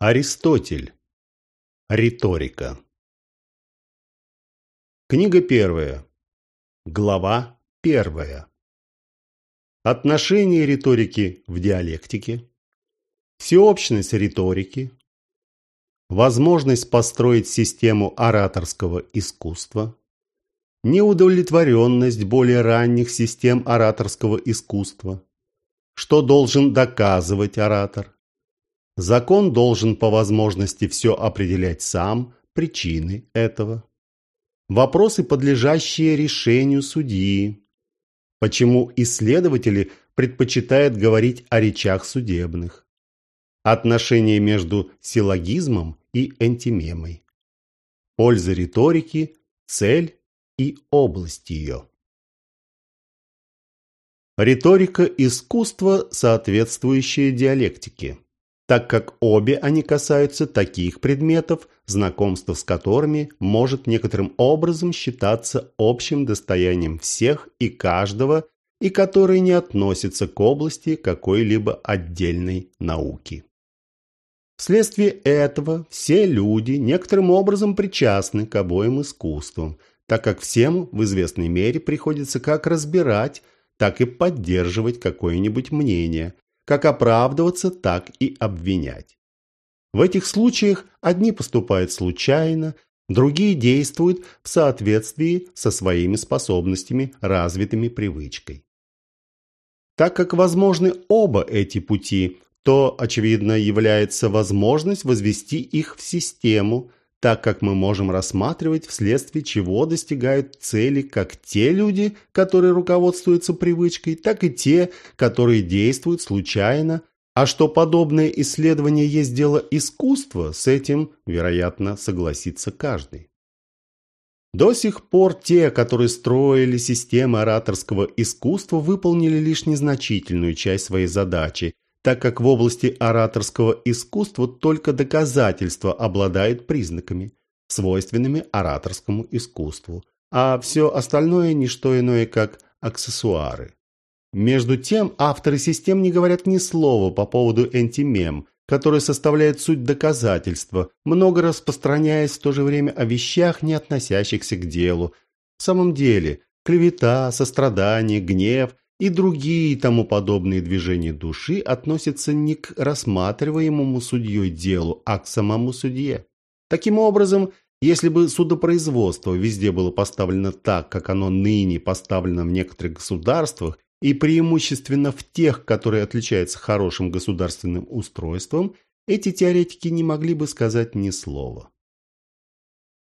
Аристотель. Риторика. Книга первая. Глава первая. Отношение риторики в диалектике. Всеобщность риторики. Возможность построить систему ораторского искусства. Неудовлетворенность более ранних систем ораторского искусства. Что должен доказывать оратор? Закон должен по возможности все определять сам, причины этого. Вопросы, подлежащие решению судьи. Почему исследователи предпочитают говорить о речах судебных? Отношение между силлогизмом и антимемой. Польза риторики, цель и область ее. Риторика – искусство, соответствующее диалектике так как обе они касаются таких предметов, знакомство с которыми может некоторым образом считаться общим достоянием всех и каждого, и которые не относятся к области какой-либо отдельной науки. Вследствие этого все люди некоторым образом причастны к обоим искусствам, так как всем в известной мере приходится как разбирать, так и поддерживать какое-нибудь мнение, как оправдываться, так и обвинять. В этих случаях одни поступают случайно, другие действуют в соответствии со своими способностями, развитыми привычкой. Так как возможны оба эти пути, то, очевидно, является возможность возвести их в систему, так как мы можем рассматривать, вследствие чего достигают цели как те люди, которые руководствуются привычкой, так и те, которые действуют случайно, а что подобное исследование есть дело искусства, с этим, вероятно, согласится каждый. До сих пор те, которые строили системы ораторского искусства, выполнили лишь незначительную часть своей задачи – так как в области ораторского искусства только доказательство обладает признаками, свойственными ораторскому искусству, а все остальное – не что иное, как аксессуары. Между тем, авторы систем не говорят ни слова по поводу антимем, который составляет суть доказательства, много распространяясь в то же время о вещах, не относящихся к делу. В самом деле, клевета, сострадание, гнев – и другие тому подобные движения души относятся не к рассматриваемому судьей делу, а к самому судье. Таким образом, если бы судопроизводство везде было поставлено так, как оно ныне поставлено в некоторых государствах, и преимущественно в тех, которые отличаются хорошим государственным устройством, эти теоретики не могли бы сказать ни слова.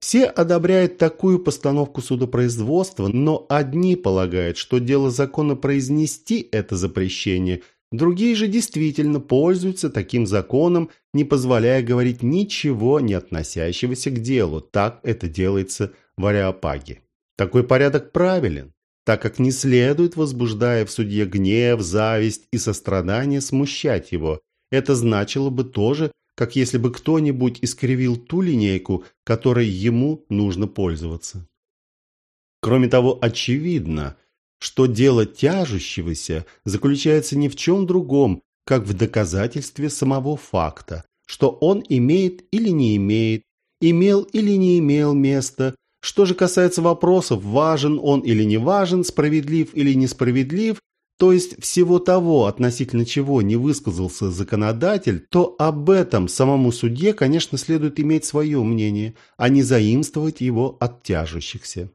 Все одобряют такую постановку судопроизводства, но одни полагают, что дело закона произнести это запрещение, другие же действительно пользуются таким законом, не позволяя говорить ничего, не относящегося к делу. Так это делается в Ареопаге. Такой порядок правилен, так как не следует, возбуждая в суде гнев, зависть и сострадание, смущать его. Это значило бы тоже как если бы кто-нибудь искривил ту линейку, которой ему нужно пользоваться. Кроме того, очевидно, что дело тяжущегося заключается ни в чем другом, как в доказательстве самого факта, что он имеет или не имеет, имел или не имел место. Что же касается вопросов, важен он или не важен, справедлив или несправедлив, то есть всего того, относительно чего не высказался законодатель, то об этом самому судье, конечно, следует иметь свое мнение, а не заимствовать его от тяжущихся.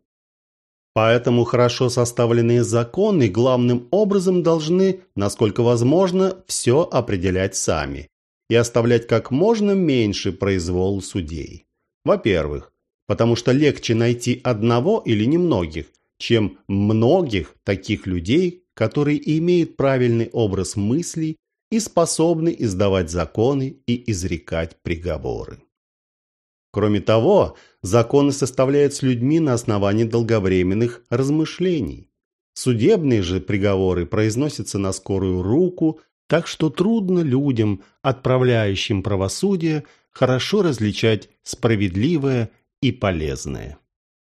Поэтому хорошо составленные законы главным образом должны, насколько возможно, все определять сами и оставлять как можно меньше произвол судей. Во-первых, потому что легче найти одного или немногих, чем многих таких людей, которые имеют правильный образ мыслей и способны издавать законы и изрекать приговоры. Кроме того, законы составляют с людьми на основании долговременных размышлений. Судебные же приговоры произносятся на скорую руку, так что трудно людям, отправляющим правосудие, хорошо различать справедливое и полезное.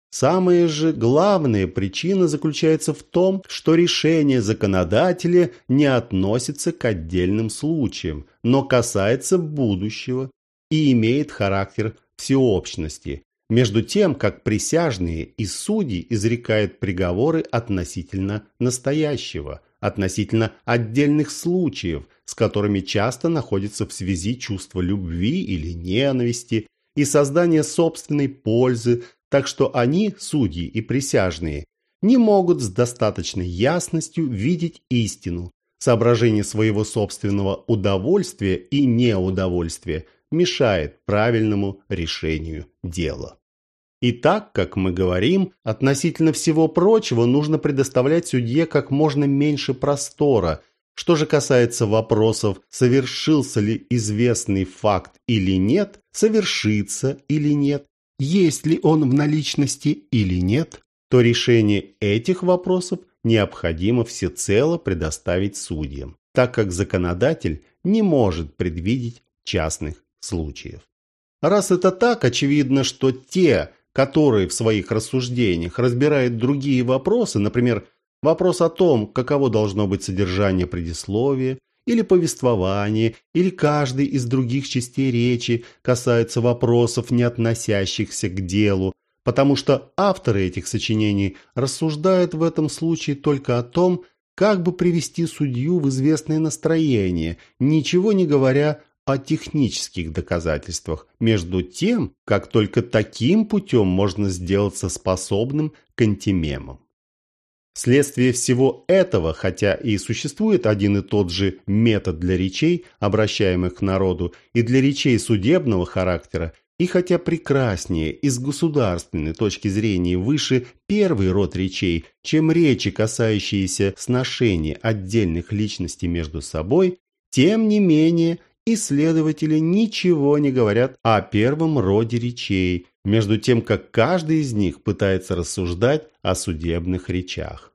Самая же главная причина заключается в том, что решение законодателя не относится к отдельным случаям, но касается будущего, и имеет характер всеобщности, между тем, как присяжные и судьи изрекают приговоры относительно настоящего, относительно отдельных случаев, с которыми часто находится в связи чувство любви или ненависти и создание собственной пользы, так что они, судьи и присяжные, не могут с достаточной ясностью видеть истину. Соображение своего собственного удовольствия и неудовольствия мешает правильному решению дела. И так, как мы говорим, относительно всего прочего нужно предоставлять судье как можно меньше простора. Что же касается вопросов, совершился ли известный факт или нет, совершится или нет, есть ли он в наличности или нет, то решение этих вопросов необходимо всецело предоставить судьям, так как законодатель не может предвидеть частных случаев. Раз это так, очевидно, что те, которые в своих рассуждениях разбирают другие вопросы, например, вопрос о том, каково должно быть содержание предисловия, или повествование, или каждый из других частей речи касается вопросов, не относящихся к делу, потому что авторы этих сочинений рассуждают в этом случае только о том, как бы привести судью в известное настроение, ничего не говоря о технических доказательствах, между тем, как только таким путем можно сделаться способным к антимемам. Вследствие всего этого, хотя и существует один и тот же метод для речей, обращаемых к народу, и для речей судебного характера, и хотя прекраснее и с государственной точки зрения выше первый род речей, чем речи, касающиеся сношения отдельных личностей между собой, тем не менее исследователи ничего не говорят о первом роде речей, между тем, как каждый из них пытается рассуждать о судебных речах.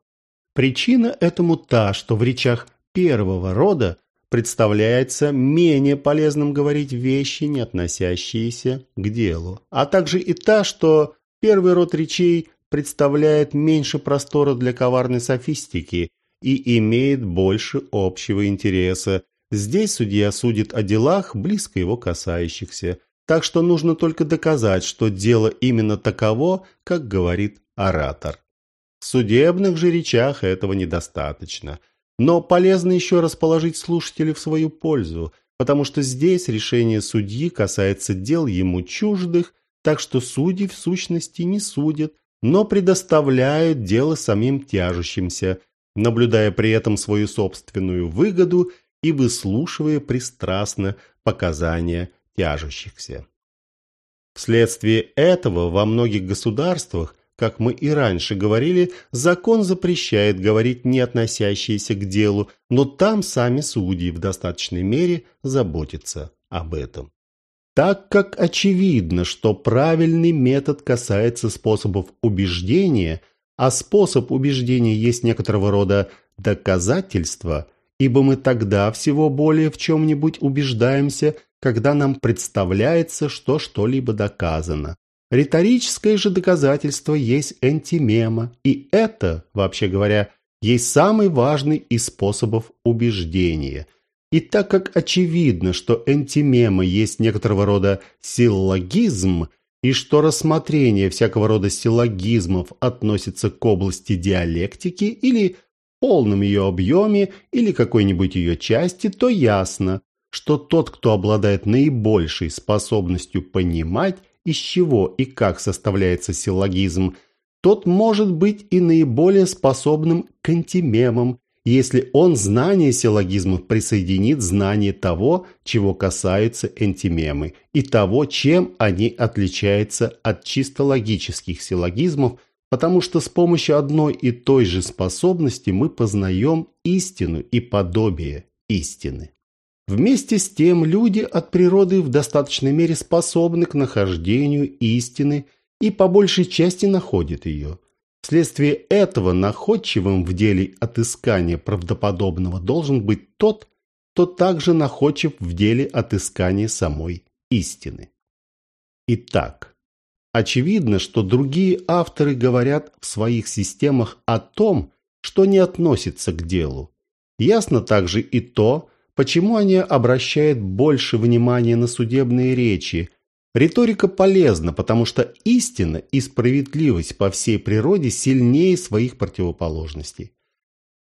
Причина этому та, что в речах первого рода представляется менее полезным говорить вещи, не относящиеся к делу, а также и та, что первый род речей представляет меньше простора для коварной софистики и имеет больше общего интереса, Здесь судья судит о делах, близко его касающихся, так что нужно только доказать, что дело именно таково, как говорит оратор. В судебных же речах этого недостаточно. Но полезно еще расположить слушателей в свою пользу, потому что здесь решение судьи касается дел ему чуждых, так что судьи в сущности не судят, но предоставляют дело самим тяжущимся, наблюдая при этом свою собственную выгоду и выслушивая пристрастно показания тяжущихся. Вследствие этого во многих государствах, как мы и раньше говорили, закон запрещает говорить не относящиеся к делу, но там сами судьи в достаточной мере заботятся об этом. Так как очевидно, что правильный метод касается способов убеждения, а способ убеждения есть некоторого рода доказательство – ибо мы тогда всего более в чем-нибудь убеждаемся, когда нам представляется, что что-либо доказано. Риторическое же доказательство есть антимема, и это, вообще говоря, есть самый важный из способов убеждения. И так как очевидно, что антимема есть некоторого рода силлогизм, и что рассмотрение всякого рода силлогизмов относится к области диалектики или полном ее объеме или какой-нибудь ее части, то ясно, что тот, кто обладает наибольшей способностью понимать, из чего и как составляется силлогизм, тот может быть и наиболее способным к антимемам, если он знание силлогизмов присоединит знание того, чего касаются антимемы, и того, чем они отличаются от чисто логических силлогизмов – потому что с помощью одной и той же способности мы познаем истину и подобие истины. Вместе с тем люди от природы в достаточной мере способны к нахождению истины и по большей части находят ее. Вследствие этого находчивым в деле отыскания правдоподобного должен быть тот, кто также находчив в деле отыскания самой истины. Итак, Очевидно, что другие авторы говорят в своих системах о том, что не относится к делу. Ясно также и то, почему они обращают больше внимания на судебные речи. Риторика полезна, потому что истина и справедливость по всей природе сильнее своих противоположностей.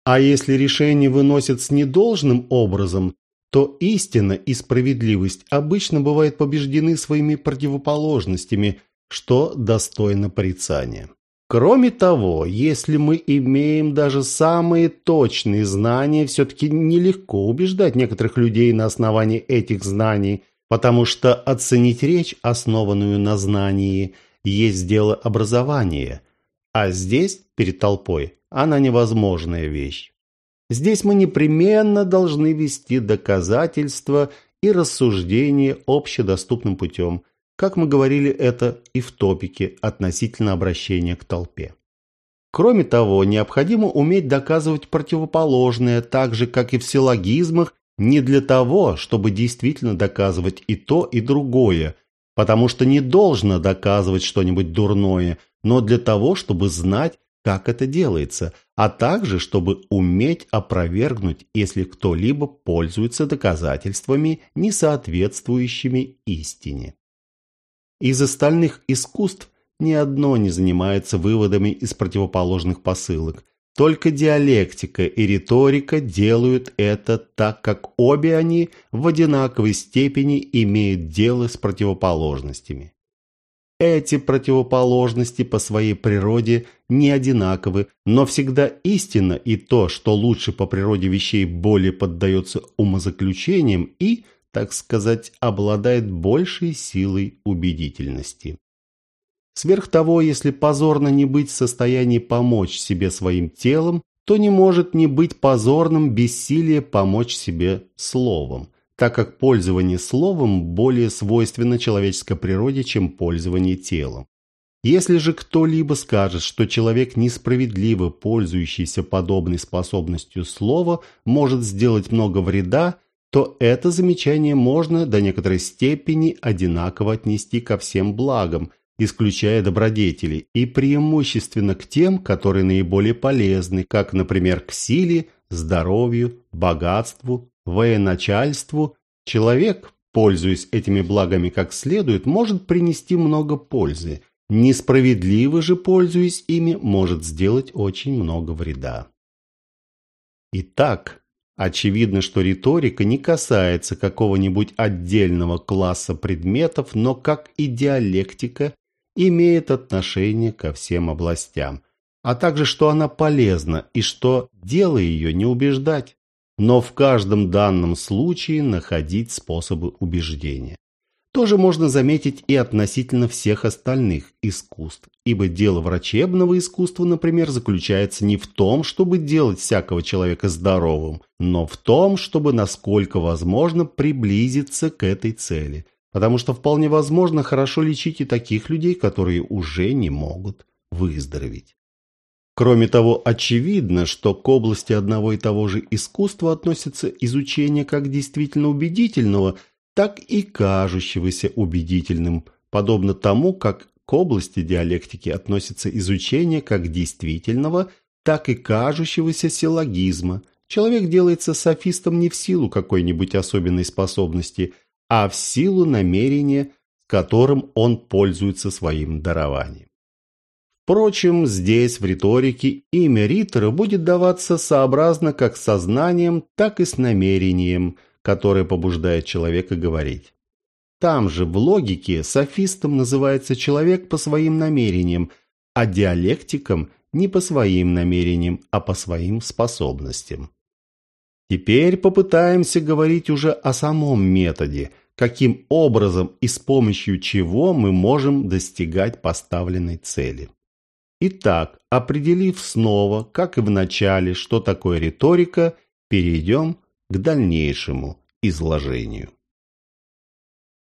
А если решение выносят с недолжным образом, то истина и справедливость обычно бывают побеждены своими противоположностями, что достойно порицания. Кроме того, если мы имеем даже самые точные знания, все-таки нелегко убеждать некоторых людей на основании этих знаний, потому что оценить речь, основанную на знании, есть дело образования, а здесь, перед толпой, она невозможная вещь. Здесь мы непременно должны вести доказательства и рассуждения общедоступным путем, как мы говорили это и в топике относительно обращения к толпе. Кроме того, необходимо уметь доказывать противоположное, так же, как и в силлогизмах, не для того, чтобы действительно доказывать и то, и другое, потому что не должно доказывать что-нибудь дурное, но для того, чтобы знать, как это делается, а также чтобы уметь опровергнуть, если кто-либо пользуется доказательствами, не соответствующими истине. Из остальных искусств ни одно не занимается выводами из противоположных посылок. Только диалектика и риторика делают это так, как обе они в одинаковой степени имеют дело с противоположностями. Эти противоположности по своей природе не одинаковы, но всегда истина и то, что лучше по природе вещей более поддается умозаключениям и, так сказать, обладает большей силой убедительности. Сверх того, если позорно не быть в состоянии помочь себе своим телом, то не может не быть позорным бессилие помочь себе словом так как пользование словом более свойственно человеческой природе, чем пользование телом. Если же кто-либо скажет, что человек, несправедливо пользующийся подобной способностью слова, может сделать много вреда, то это замечание можно до некоторой степени одинаково отнести ко всем благам, исключая добродетели, и преимущественно к тем, которые наиболее полезны, как, например, к силе, здоровью, богатству, военачальству, человек, пользуясь этими благами как следует, может принести много пользы. Несправедливо же, пользуясь ими, может сделать очень много вреда. Итак, очевидно, что риторика не касается какого-нибудь отдельного класса предметов, но как и диалектика имеет отношение ко всем областям, а также что она полезна и что дело ее не убеждать, но в каждом данном случае находить способы убеждения. Тоже можно заметить и относительно всех остальных искусств, ибо дело врачебного искусства, например, заключается не в том, чтобы делать всякого человека здоровым, но в том, чтобы насколько возможно приблизиться к этой цели, потому что вполне возможно хорошо лечить и таких людей, которые уже не могут выздороветь. Кроме того, очевидно, что к области одного и того же искусства относится изучение как действительно убедительного, так и кажущегося убедительным, подобно тому, как к области диалектики относится изучение как действительного, так и кажущегося силлогизма. Человек делается софистом не в силу какой-нибудь особенной способности, а в силу намерения, которым он пользуется своим дарованием. Впрочем, здесь, в риторике, имя ритора будет даваться сообразно как с сознанием, так и с намерением, которое побуждает человека говорить. Там же, в логике, софистом называется человек по своим намерениям, а диалектиком не по своим намерениям, а по своим способностям. Теперь попытаемся говорить уже о самом методе, каким образом и с помощью чего мы можем достигать поставленной цели. Итак, определив снова, как и в начале, что такое риторика, перейдем к дальнейшему изложению.